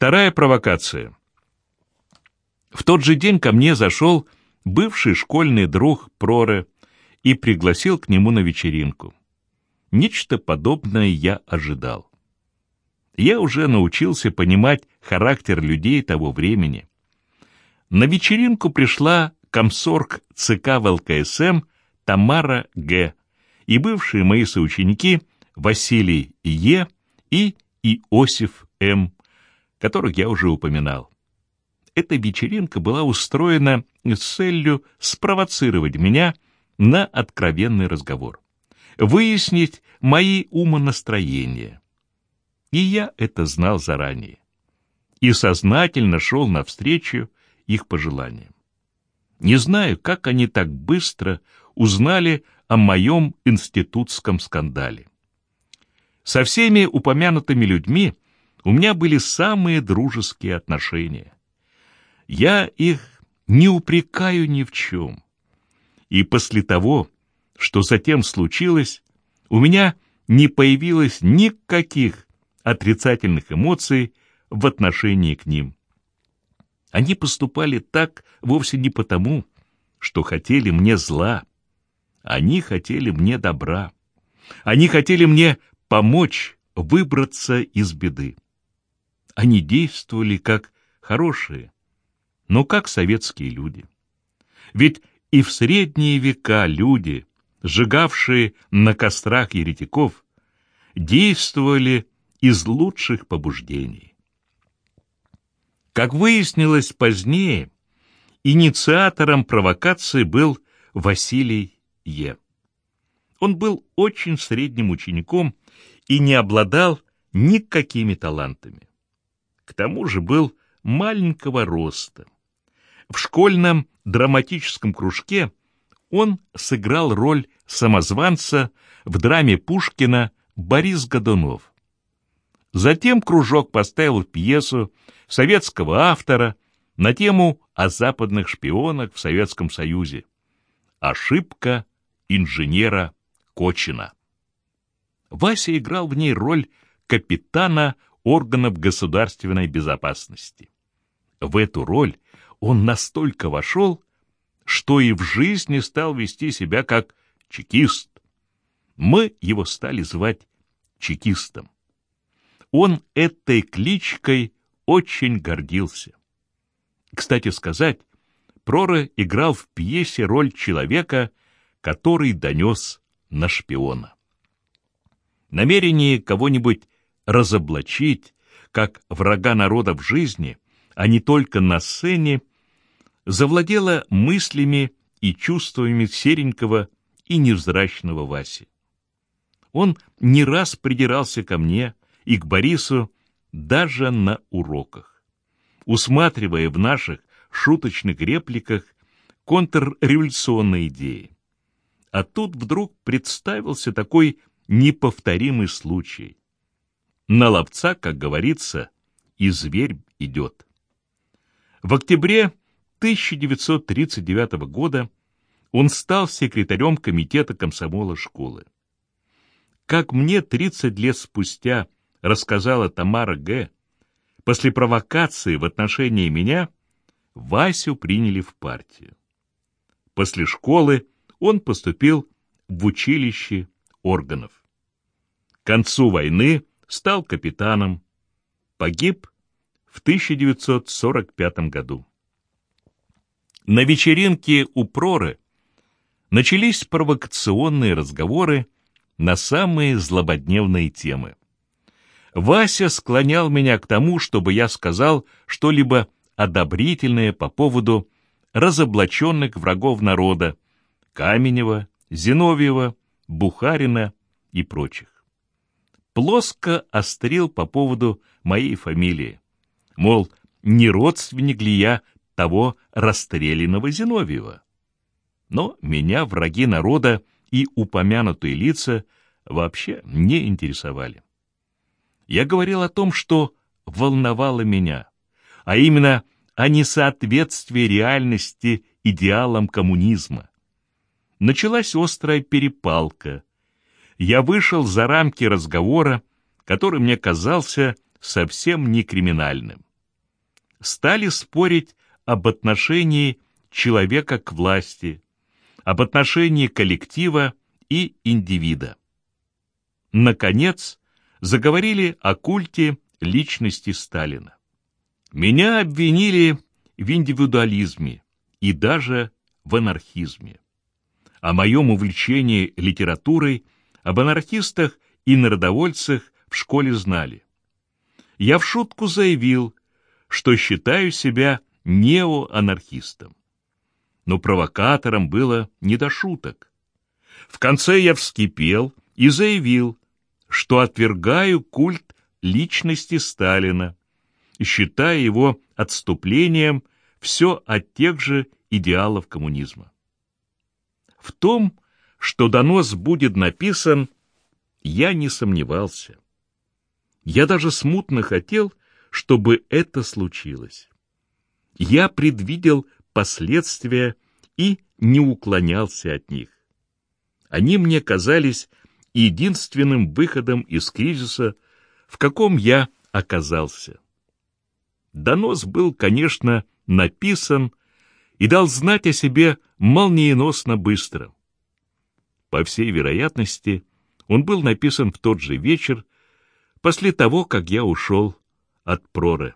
Вторая провокация. В тот же день ко мне зашел бывший школьный друг Проре и пригласил к нему на вечеринку. Нечто подобное я ожидал. Я уже научился понимать характер людей того времени. На вечеринку пришла комсорг ЦК ВЛКСМ Тамара Г. и бывшие мои соученики Василий Е. и Иосиф М., которых я уже упоминал. Эта вечеринка была устроена с целью спровоцировать меня на откровенный разговор, выяснить мои умонастроения. И я это знал заранее и сознательно шел навстречу их пожеланиям. Не знаю, как они так быстро узнали о моем институтском скандале. Со всеми упомянутыми людьми у меня были самые дружеские отношения. Я их не упрекаю ни в чем. И после того, что затем случилось, у меня не появилось никаких отрицательных эмоций в отношении к ним. Они поступали так вовсе не потому, что хотели мне зла. Они хотели мне добра. Они хотели мне помочь выбраться из беды. Они действовали как хорошие, но как советские люди. Ведь и в средние века люди, сжигавшие на кострах еретиков, действовали из лучших побуждений. Как выяснилось позднее, инициатором провокации был Василий Е. Он был очень средним учеником и не обладал никакими талантами. К тому же был маленького роста. В школьном драматическом кружке он сыграл роль самозванца в драме Пушкина «Борис Годунов». Затем кружок поставил пьесу советского автора на тему о западных шпионах в Советском Союзе. Ошибка инженера Кочина. Вася играл в ней роль капитана органов государственной безопасности. В эту роль он настолько вошел, что и в жизни стал вести себя как чекист. Мы его стали звать чекистом. Он этой кличкой очень гордился. Кстати сказать, Прора играл в пьесе роль человека, который донес на шпиона. Намерение кого-нибудь разоблачить, как врага народа в жизни, а не только на сцене, завладело мыслями и чувствами серенького и невзрачного Васи. Он не раз придирался ко мне и к Борису даже на уроках, усматривая в наших шуточных репликах контрреволюционные идеи. А тут вдруг представился такой неповторимый случай. На ловца, как говорится, и зверь идет. В октябре 1939 года он стал секретарем комитета комсомола школы. Как мне 30 лет спустя рассказала Тамара Г., после провокации в отношении меня Васю приняли в партию. После школы он поступил в училище органов. К концу войны стал капитаном, погиб в 1945 году. На вечеринке у Проры начались провокационные разговоры на самые злободневные темы. Вася склонял меня к тому, чтобы я сказал что-либо одобрительное по поводу разоблаченных врагов народа Каменева, Зиновьева, Бухарина и прочих. Плоско острил по поводу моей фамилии. Мол, не родственник ли я того расстрелянного Зиновьева? Но меня враги народа и упомянутые лица вообще не интересовали я говорил о том, что волновало меня, а именно о несоответствии реальности идеалам коммунизма. Началась острая перепалка. Я вышел за рамки разговора, который мне казался совсем не криминальным. стали спорить об отношении человека к власти, об отношении коллектива и индивида. Наконец, заговорили о культе личности Сталина. Меня обвинили в индивидуализме и даже в анархизме. О моем увлечении литературой, об анархистах и народовольцах в школе знали. Я в шутку заявил, что считаю себя неоанархистом. Но провокатором было не до шуток. В конце я вскипел и заявил, что отвергаю культ личности Сталина, считая его отступлением все от тех же идеалов коммунизма. В том, что донос будет написан, я не сомневался. Я даже смутно хотел, чтобы это случилось. Я предвидел последствия и не уклонялся от них. Они мне казались единственным выходом из кризиса, в каком я оказался. Донос был, конечно, написан и дал знать о себе молниеносно быстро. По всей вероятности, он был написан в тот же вечер, после того, как я ушел от Проры.